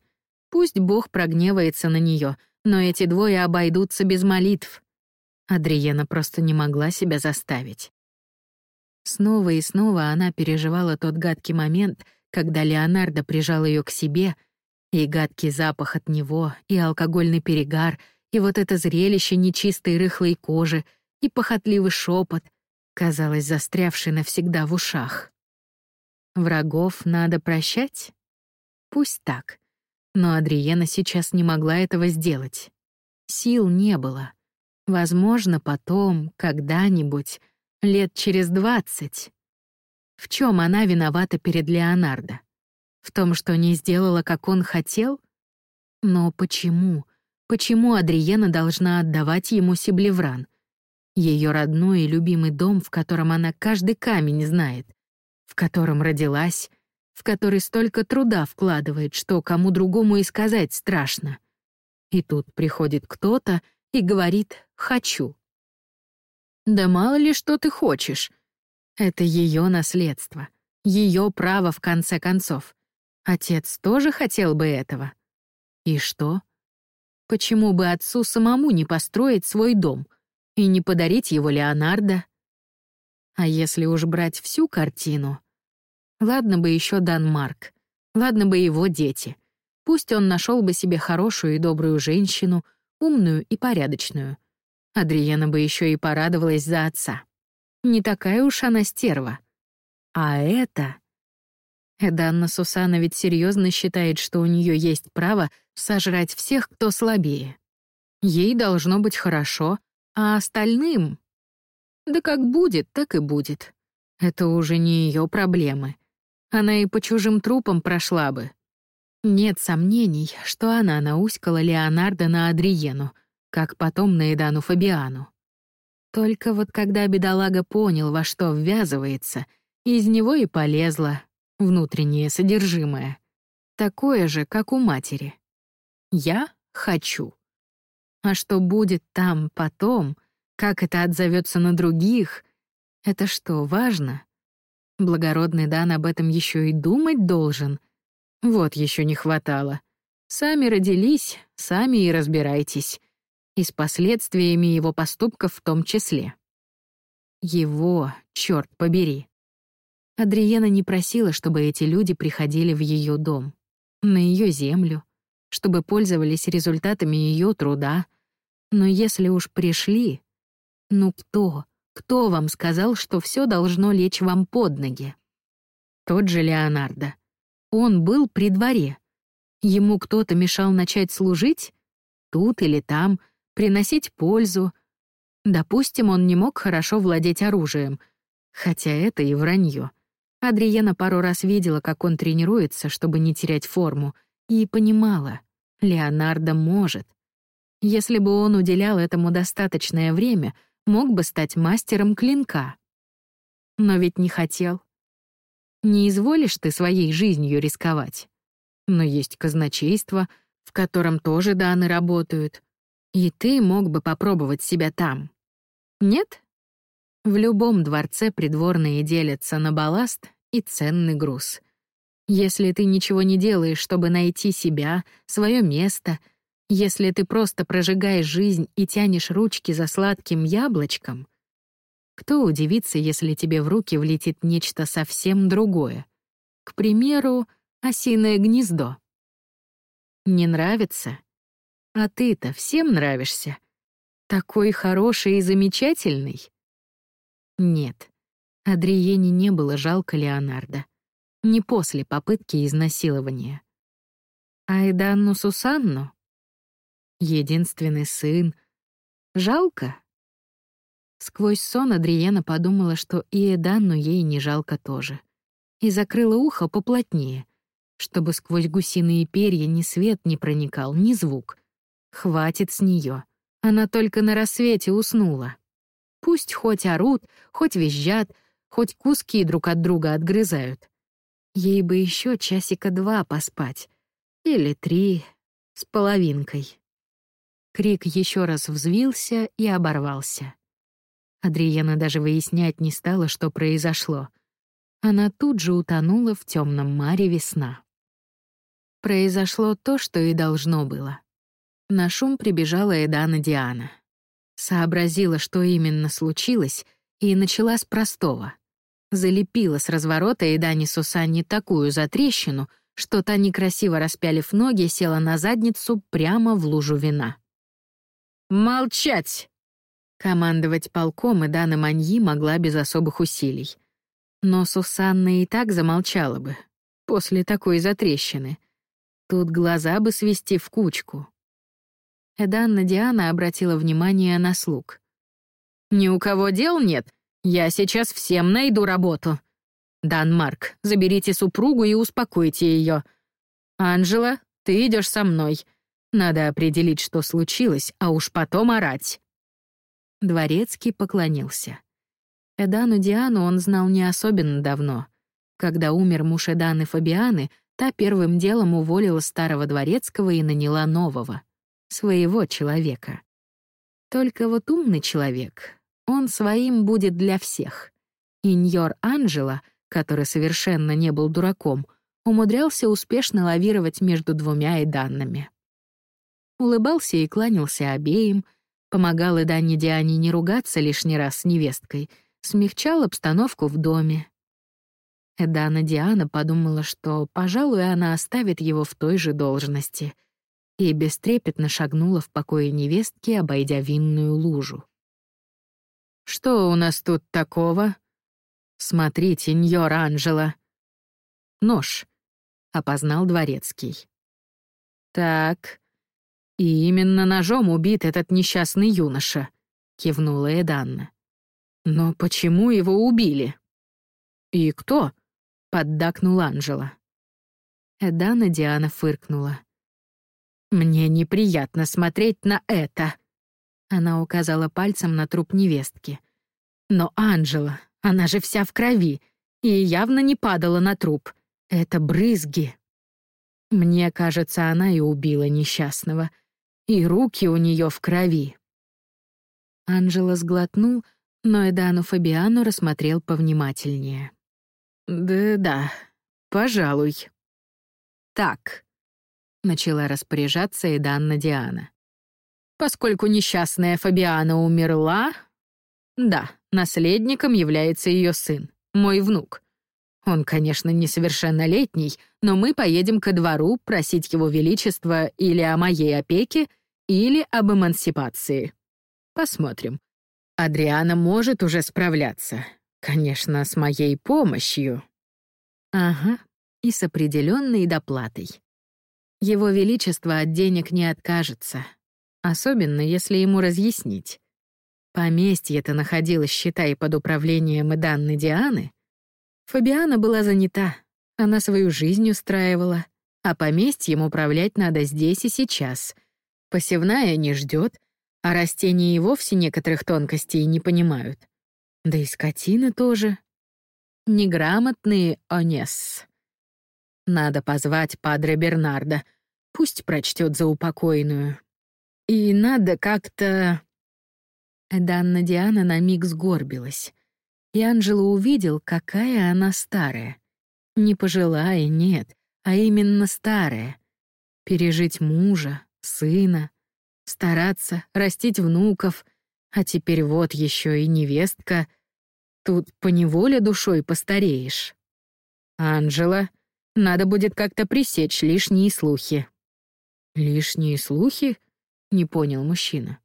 Пусть Бог прогневается на нее, но эти двое обойдутся без молитв. Адриена просто не могла себя заставить. Снова и снова она переживала тот гадкий момент, когда Леонардо прижал ее к себе — и гадкий запах от него, и алкогольный перегар, и вот это зрелище нечистой рыхлой кожи, и похотливый шепот, казалось, застрявший навсегда в ушах. Врагов надо прощать? Пусть так. Но Адриена сейчас не могла этого сделать. Сил не было. Возможно, потом, когда-нибудь, лет через двадцать. В чем она виновата перед Леонардо? В том, что не сделала, как он хотел? Но почему? Почему Адриена должна отдавать ему Сиблевран? Ее родной и любимый дом, в котором она каждый камень знает, в котором родилась, в который столько труда вкладывает, что кому другому и сказать страшно. И тут приходит кто-то и говорит «хочу». Да мало ли что ты хочешь. Это ее наследство, ее право в конце концов. Отец тоже хотел бы этого. И что? Почему бы отцу самому не построить свой дом и не подарить его Леонардо? А если уж брать всю картину? Ладно бы еще Данмарк, ладно бы его дети. Пусть он нашел бы себе хорошую и добрую женщину, умную и порядочную. Адриена бы еще и порадовалась за отца. Не такая уж она стерва. А это... Эданна Сусана ведь серьезно считает, что у нее есть право сожрать всех, кто слабее. Ей должно быть хорошо, а остальным... Да как будет, так и будет. Это уже не ее проблемы. Она и по чужим трупам прошла бы. Нет сомнений, что она науськала Леонардо на Адриену, как потом на Эдану Фабиану. Только вот когда бедолага понял, во что ввязывается, из него и полезла, внутреннее содержимое, такое же, как у матери. Я хочу. А что будет там потом, как это отзовется на других, это что, важно? Благородный Дан об этом еще и думать должен. Вот еще не хватало. Сами родились, сами и разбирайтесь. И с последствиями его поступков в том числе. Его, черт побери. Адриена не просила, чтобы эти люди приходили в ее дом, на ее землю, чтобы пользовались результатами ее труда. Но если уж пришли, ну кто, кто вам сказал, что все должно лечь вам под ноги? Тот же Леонардо. Он был при дворе. Ему кто-то мешал начать служить? Тут или там, приносить пользу. Допустим, он не мог хорошо владеть оружием, хотя это и вранье. Адриена пару раз видела, как он тренируется, чтобы не терять форму, и понимала, Леонардо может. Если бы он уделял этому достаточное время, мог бы стать мастером клинка. Но ведь не хотел. Не изволишь ты своей жизнью рисковать. Но есть казначейство, в котором тоже даны работают, и ты мог бы попробовать себя там. Нет? В любом дворце придворные делятся на балласт и ценный груз. Если ты ничего не делаешь, чтобы найти себя, свое место, если ты просто прожигаешь жизнь и тянешь ручки за сладким яблочком, кто удивится, если тебе в руки влетит нечто совсем другое? К примеру, осиное гнездо. Не нравится? А ты-то всем нравишься. Такой хороший и замечательный. Нет, Адриене не было жалко Леонардо. Не после попытки изнасилования. А Эданну Сусанну? Единственный сын. Жалко? Сквозь сон Адриена подумала, что и Эданну ей не жалко тоже. И закрыла ухо поплотнее, чтобы сквозь гусиные перья ни свет не проникал, ни звук. Хватит с нее. Она только на рассвете уснула. Пусть хоть орут, хоть визжат, хоть куски друг от друга отгрызают. Ей бы еще часика два поспать. Или три с половинкой. Крик еще раз взвился и оборвался. Адриена даже выяснять не стала, что произошло. Она тут же утонула в темном маре весна. Произошло то, что и должно было. На шум прибежала Эдана Диана. Сообразила, что именно случилось, и начала с простого. Залепила с разворота Эдане Сусанне такую затрещину, что та, некрасиво распялив ноги, села на задницу прямо в лужу вина. «Молчать!» Командовать полком Эдана Маньи могла без особых усилий. Но Сусанна и так замолчала бы, после такой затрещины. Тут глаза бы свести в кучку. Эданна Диана обратила внимание на слуг. «Ни у кого дел нет. Я сейчас всем найду работу. Дан Марк, заберите супругу и успокойте ее. Анжела, ты идешь со мной. Надо определить, что случилось, а уж потом орать». Дворецкий поклонился. Эдану Диану он знал не особенно давно. Когда умер муж Эданы Фабианы, та первым делом уволила старого дворецкого и наняла нового — своего человека. Только вот умный человек, он своим будет для всех. Иньор Анджела, который совершенно не был дураком, умудрялся успешно лавировать между двумя эданнами. Улыбался и кланялся обеим, помогал Эданне Диане не ругаться лишний раз с невесткой, смягчал обстановку в доме. Эдана Диана подумала, что, пожалуй, она оставит его в той же должности — и бестрепетно шагнула в покое невестки, обойдя винную лужу. «Что у нас тут такого?» «Смотрите, Ньор Анжела». «Нож», — опознал дворецкий. «Так, и именно ножом убит этот несчастный юноша», — кивнула Эданна. «Но почему его убили?» «И кто?» — поддакнул Анжела. Эдана Диана фыркнула. «Мне неприятно смотреть на это», — она указала пальцем на труп невестки. «Но Анжела, она же вся в крови и явно не падала на труп. Это брызги». Мне кажется, она и убила несчастного. И руки у нее в крови. Анжела сглотнул, но Эдану Фабиану рассмотрел повнимательнее. «Да-да, пожалуй». «Так, начала распоряжаться и Данна Диана. Поскольку несчастная Фабиана умерла, да, наследником является ее сын, мой внук. Он, конечно, несовершеннолетний, но мы поедем ко двору просить его величества или о моей опеке, или об эмансипации. Посмотрим. Адриана может уже справляться. Конечно, с моей помощью. Ага, и с определенной доплатой. Его Величество от денег не откажется, особенно если ему разъяснить. Поместье-то находилось, считай, под управлением и Данны Дианы. Фабиана была занята, она свою жизнь устраивала, а поместьем управлять надо здесь и сейчас. Посевная не ждет, а растения и вовсе некоторых тонкостей не понимают. Да и скотина тоже. Неграмотные онес. Надо позвать Падре Бернарда. Пусть прочтет заупокойную. И надо как-то... Данна Диана на миг сгорбилась. И Анжела увидел, какая она старая. Не пожилая, нет, а именно старая. Пережить мужа, сына, стараться, растить внуков, а теперь вот еще и невестка. Тут поневоле душой постареешь. Анжела, надо будет как-то пресечь лишние слухи». «Лишние слухи?» — не понял мужчина.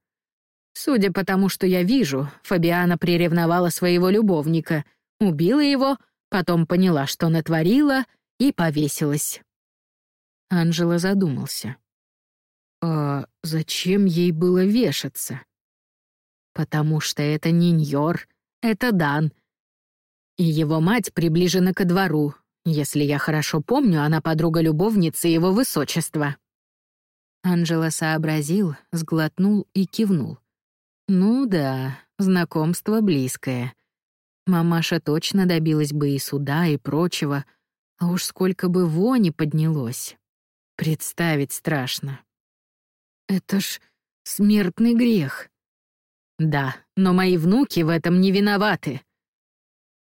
«Судя по тому, что я вижу, Фабиана приревновала своего любовника, убила его, потом поняла, что натворила, и повесилась». Анжела задумался. «А зачем ей было вешаться?» «Потому что это не Ньор, это Дан. И его мать приближена ко двору, если я хорошо помню, она подруга-любовницы его высочества». Анжела сообразил, сглотнул и кивнул. «Ну да, знакомство близкое. Мамаша точно добилась бы и суда, и прочего, а уж сколько бы вони поднялось. Представить страшно». «Это ж... Смертный грех. Да, но мои внуки в этом не виноваты.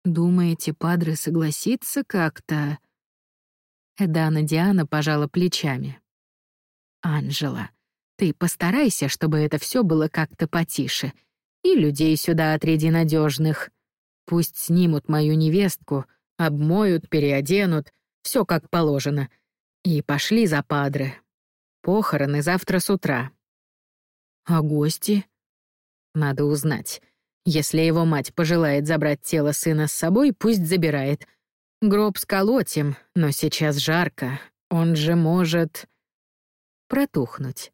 Думаете, Падре согласится как-то? Эдана Диана пожала плечами. Анжела, ты постарайся, чтобы это все было как-то потише. И людей сюда отряди надежных. Пусть снимут мою невестку, обмоют, переоденут, все как положено. И пошли за Падре. Похороны завтра с утра. А гости? Надо узнать. Если его мать пожелает забрать тело сына с собой, пусть забирает. Гроб сколотим, но сейчас жарко. Он же может... Протухнуть.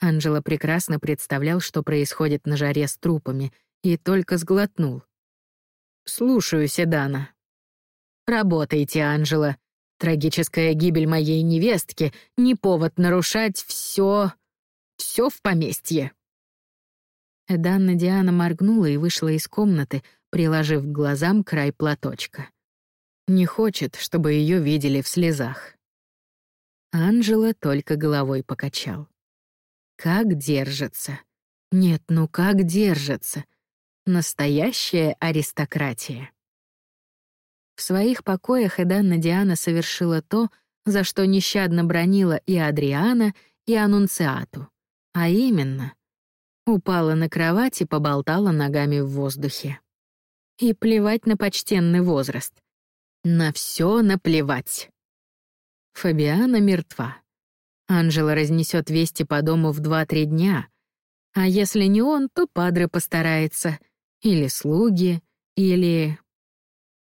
Анжела прекрасно представлял, что происходит на жаре с трупами, и только сглотнул. «Слушаю, Седана». «Работайте, Анжела. Трагическая гибель моей невестки — не повод нарушать все, все в поместье». Данна Диана моргнула и вышла из комнаты, приложив к глазам край платочка. Не хочет, чтобы ее видели в слезах. Анжела только головой покачал. Как держится. Нет, ну как держится. Настоящая аристократия. В своих покоях Эданна Диана совершила то, за что нещадно бронила и Адриана, и Анунциату. А именно, упала на кровать и поболтала ногами в воздухе. И плевать на почтенный возраст. На все наплевать. Фабиана мертва. Анжела разнесет вести по дому в два-три дня. А если не он, то Падре постарается. Или слуги, или...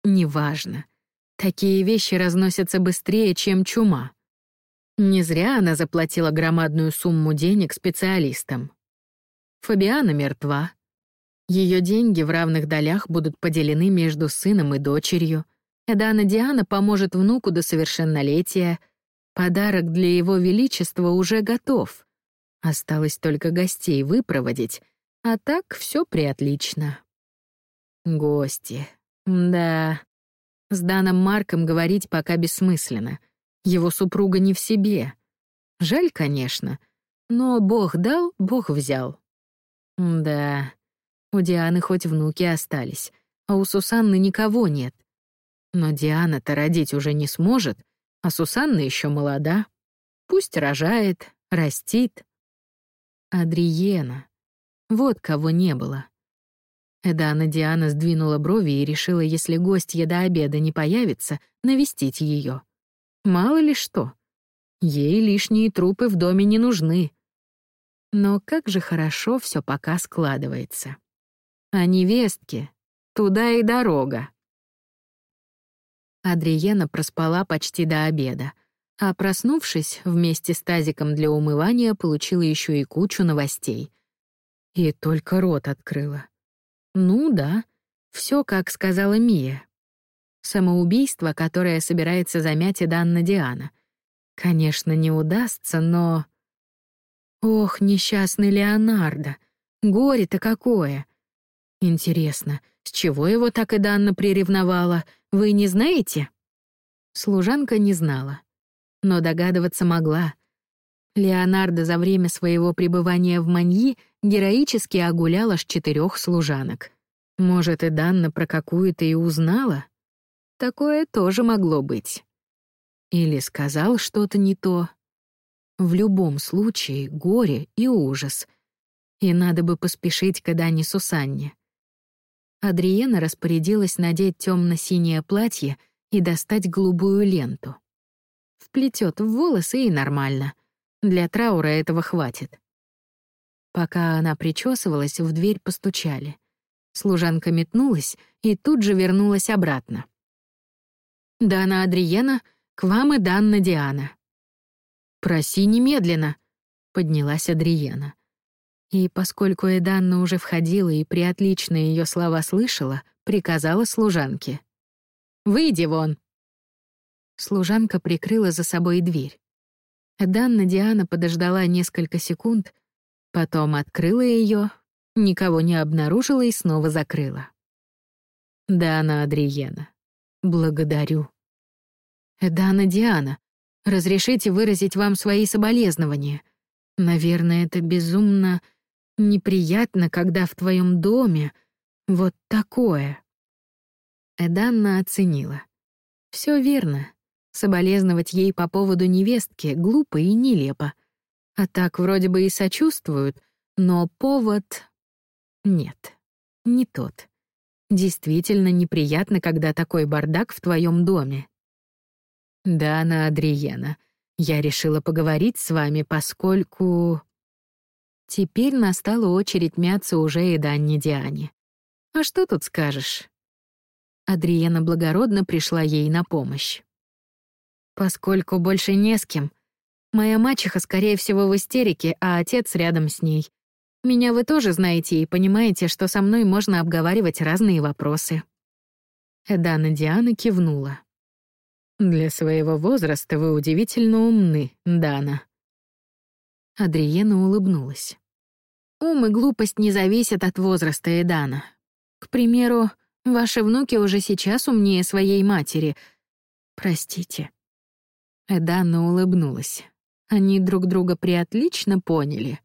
Неважно. Такие вещи разносятся быстрее, чем чума. Не зря она заплатила громадную сумму денег специалистам. Фабиана мертва. Ее деньги в равных долях будут поделены между сыном и дочерью. Эдана Диана поможет внуку до совершеннолетия, Подарок для его величества уже готов. Осталось только гостей выпроводить, а так все приотлично. Гости. Да. С Даном Марком говорить пока бессмысленно. Его супруга не в себе. Жаль, конечно, но Бог дал, Бог взял. Да, у Дианы хоть внуки остались, а у Сусанны никого нет. Но Диана-то родить уже не сможет, а Сусанна еще молода. Пусть рожает, растит. Адриена. Вот кого не было. Эдана Диана сдвинула брови и решила, если гостья до обеда не появится, навестить ее. Мало ли что. Ей лишние трупы в доме не нужны. Но как же хорошо все пока складывается. А невестке туда и дорога. Адриена проспала почти до обеда, а проснувшись, вместе с тазиком для умывания получила еще и кучу новостей. И только рот открыла. Ну да, все как сказала Мия. Самоубийство, которое собирается замять и Данна Диана. Конечно, не удастся, но... Ох, несчастный Леонардо, горе-то какое! Интересно, с чего его так и Данна приревновала — вы не знаете?» Служанка не знала, но догадываться могла. Леонардо за время своего пребывания в Маньи героически огулял аж четырех служанок. Может, и Данна про какую-то и узнала? Такое тоже могло быть. Или сказал что-то не то. В любом случае горе и ужас. И надо бы поспешить к Дане Сусанне. Адриена распорядилась надеть темно-синее платье и достать голубую ленту. Вплетет в волосы и нормально. Для траура этого хватит. Пока она причесывалась, в дверь постучали. Служанка метнулась и тут же вернулась обратно. «Дана Адриена, к вам и Данна Диана». «Проси немедленно», — поднялась Адриена. И поскольку Эданна уже входила и приотлично ее слова слышала, приказала служанке. «Выйди вон!» Служанка прикрыла за собой дверь. Эданна Диана подождала несколько секунд, потом открыла ее, никого не обнаружила и снова закрыла. «Дана Адриена, благодарю». «Эдана Диана, разрешите выразить вам свои соболезнования. Наверное, это безумно неприятно, когда в твоем доме вот такое. Эданна оценила. Все верно. Соболезновать ей по поводу невестки глупо и нелепо. А так вроде бы и сочувствуют, но повод... Нет, не тот. Действительно неприятно, когда такой бардак в твоем доме. Да, на Адриена. Я решила поговорить с вами, поскольку... Теперь настала очередь мяться уже и Данне Диане. А что тут скажешь? Адриена благородно пришла ей на помощь. Поскольку больше не с кем. Моя мачеха, скорее всего, в истерике, а отец рядом с ней. Меня вы тоже знаете и понимаете, что со мной можно обговаривать разные вопросы». Эдана Диана кивнула. «Для своего возраста вы удивительно умны, Дана». Адриена улыбнулась. «Ум и глупость не зависят от возраста Эдана. К примеру, ваши внуки уже сейчас умнее своей матери. Простите». Эдана улыбнулась. Они друг друга приотлично поняли.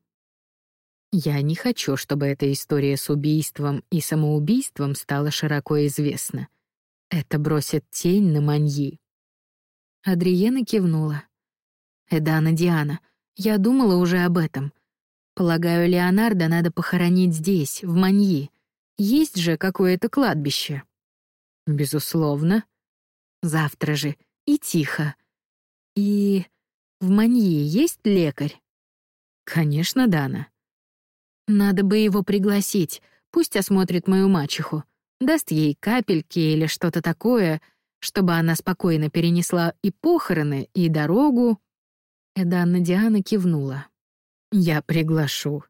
Я не хочу, чтобы эта история с убийством и самоубийством стала широко известна. Это бросит тень на Маньи. Адриена кивнула. «Эдана Диана, я думала уже об этом. Полагаю, Леонардо надо похоронить здесь, в Маньи. Есть же какое-то кладбище». «Безусловно». «Завтра же. И тихо. И в Маньи есть лекарь?» «Конечно, Дана. Надо бы его пригласить, пусть осмотрит мою мачеху, даст ей капельки или что-то такое, чтобы она спокойно перенесла и похороны, и дорогу. Эданна Диана кивнула. «Я приглашу.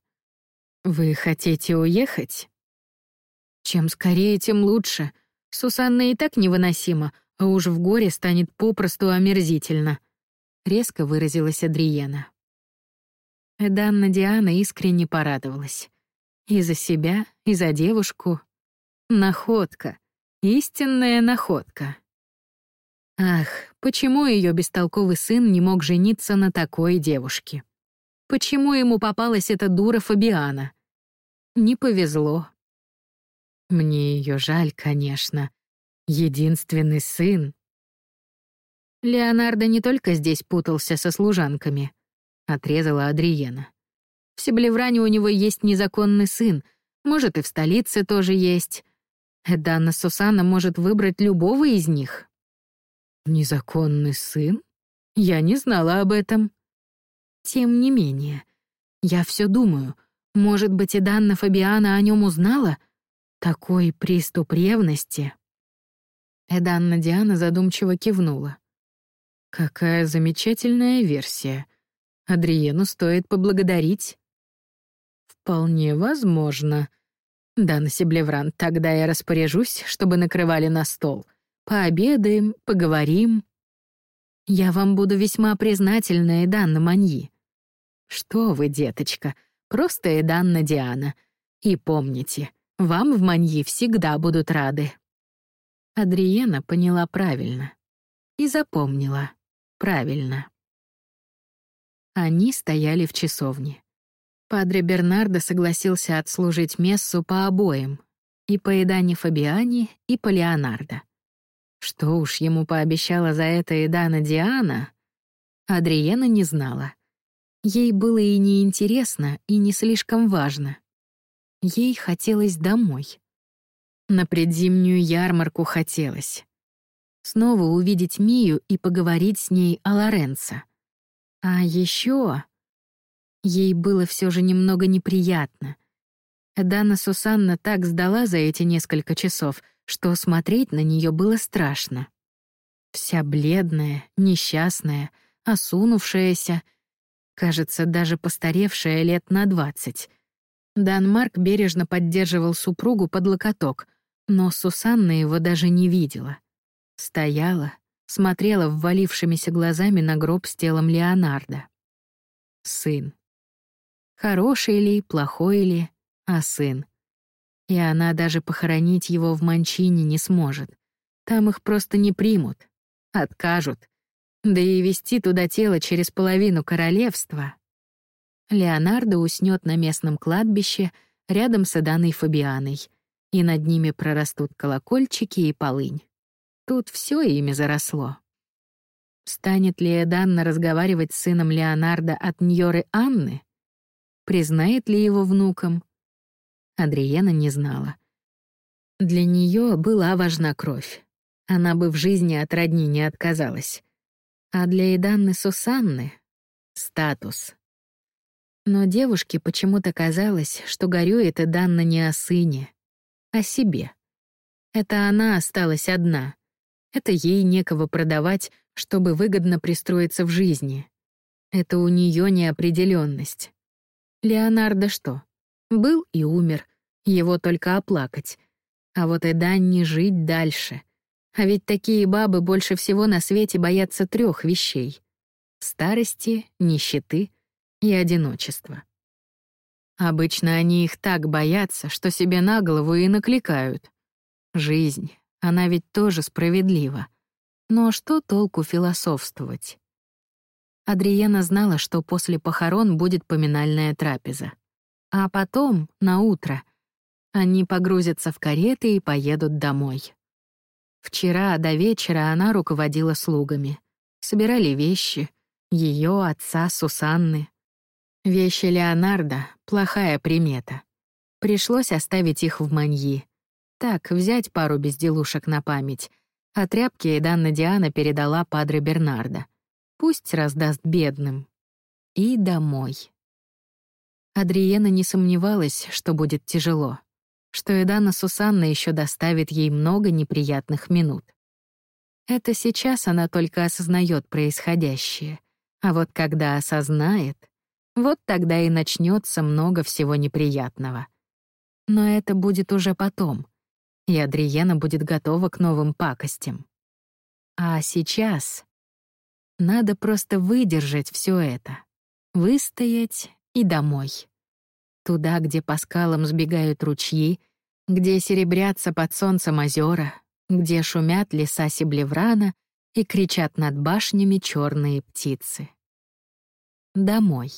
Вы хотите уехать?» «Чем скорее, тем лучше. Сусанна и так невыносима, а уж в горе станет попросту омерзительно», — резко выразилась Адриена. Эданна Диана искренне порадовалась. И за себя, и за девушку. Находка. Истинная находка. Ах, почему ее бестолковый сын не мог жениться на такой девушке? Почему ему попалась эта дура Фабиана? Не повезло. Мне ее жаль, конечно. Единственный сын. Леонардо не только здесь путался со служанками — отрезала Адриена. В Себлевране у него есть незаконный сын, может, и в столице тоже есть. Эданна Сусана может выбрать любого из них. Незаконный сын? Я не знала об этом. Тем не менее, я все думаю, может быть, и Данна Фабиана о нем узнала? Такой приступ ревности. Эданна Диана задумчиво кивнула. Какая замечательная версия. Адриену стоит поблагодарить. Вполне возможно. Дан Себлевран, тогда я распоряжусь, чтобы накрывали на стол. Пообедаем, поговорим. Я вам буду весьма признательна, Эданна Маньи. Что вы, деточка, просто Эданна Диана. И помните, вам в Маньи всегда будут рады. Адриена поняла правильно. И запомнила правильно. Они стояли в часовне. Падре Бернардо согласился отслужить мессу по обоим, и по Эдане Фабиани, и по Леонардо. Что уж ему пообещала за это Эдана Диана, Адриена не знала. Ей было и неинтересно, и не слишком важно. Ей хотелось домой. На предзимнюю ярмарку хотелось. Снова увидеть Мию и поговорить с ней о Лоренцо. А еще ей было все же немного неприятно. Дана Сусанна так сдала за эти несколько часов, что смотреть на нее было страшно. Вся бледная, несчастная, осунувшаяся, кажется, даже постаревшая лет на двадцать. Данмарк бережно поддерживал супругу под локоток, но Сусанна его даже не видела. Стояла, смотрела ввалившимися глазами на гроб с телом Леонардо. Сын. Хороший ли, плохой ли, а сын. И она даже похоронить его в Манчине не сможет. Там их просто не примут, откажут. Да и вести туда тело через половину королевства. Леонардо уснет на местном кладбище рядом с Эданой Фабианой, и над ними прорастут колокольчики и полынь. Тут все ими заросло. Станет ли Эданна разговаривать с сыном Леонардо от Ньоры Анны? Признает ли его внуком? Адриена не знала. Для нее была важна кровь. Она бы в жизни от родни не отказалась. А для Эданны Сусанны — статус. Но девушке почему-то казалось, что горюет Эданна не о сыне, а о себе. Это она осталась одна. Это ей некого продавать, чтобы выгодно пристроиться в жизни. Это у нее неопределенность. Леонардо что? Был и умер, его только оплакать. А вот и не жить дальше. А ведь такие бабы больше всего на свете боятся трех вещей — старости, нищеты и одиночества. Обычно они их так боятся, что себе на голову и накликают. Жизнь, она ведь тоже справедлива. Но что толку философствовать? Адриена знала, что после похорон будет поминальная трапеза. А потом, на утро, они погрузятся в кареты и поедут домой. Вчера до вечера она руководила слугами. Собирали вещи. Ее, отца, Сусанны. Вещи Леонардо — плохая примета. Пришлось оставить их в маньи. Так, взять пару безделушек на память — а тряпки Эданна Диана передала Падре Бернардо. Пусть раздаст бедным. И домой. Адриена не сомневалась, что будет тяжело, что Эдана Сусанна еще доставит ей много неприятных минут. Это сейчас она только осознает происходящее, а вот когда осознает, вот тогда и начнется много всего неприятного. Но это будет уже потом — и Адриена будет готова к новым пакостям. А сейчас надо просто выдержать все это, выстоять и домой. Туда, где по скалам сбегают ручьи, где серебрятся под солнцем озера, где шумят леса Сиблеврана и кричат над башнями черные птицы. Домой.